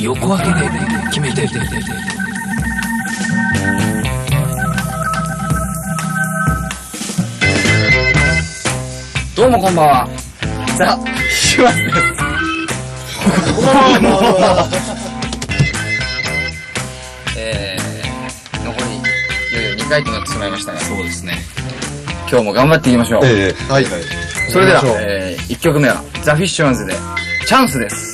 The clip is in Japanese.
横分けで決めてどうもこんばんは。ザ・シュワスです。えー、残り、いよいよ2回となってしまいましたが、そうですね。今日も頑張っていきましょう。えーはい。それでは、えー、1曲目は、ザ・フィッシュマンズで、チャンスです。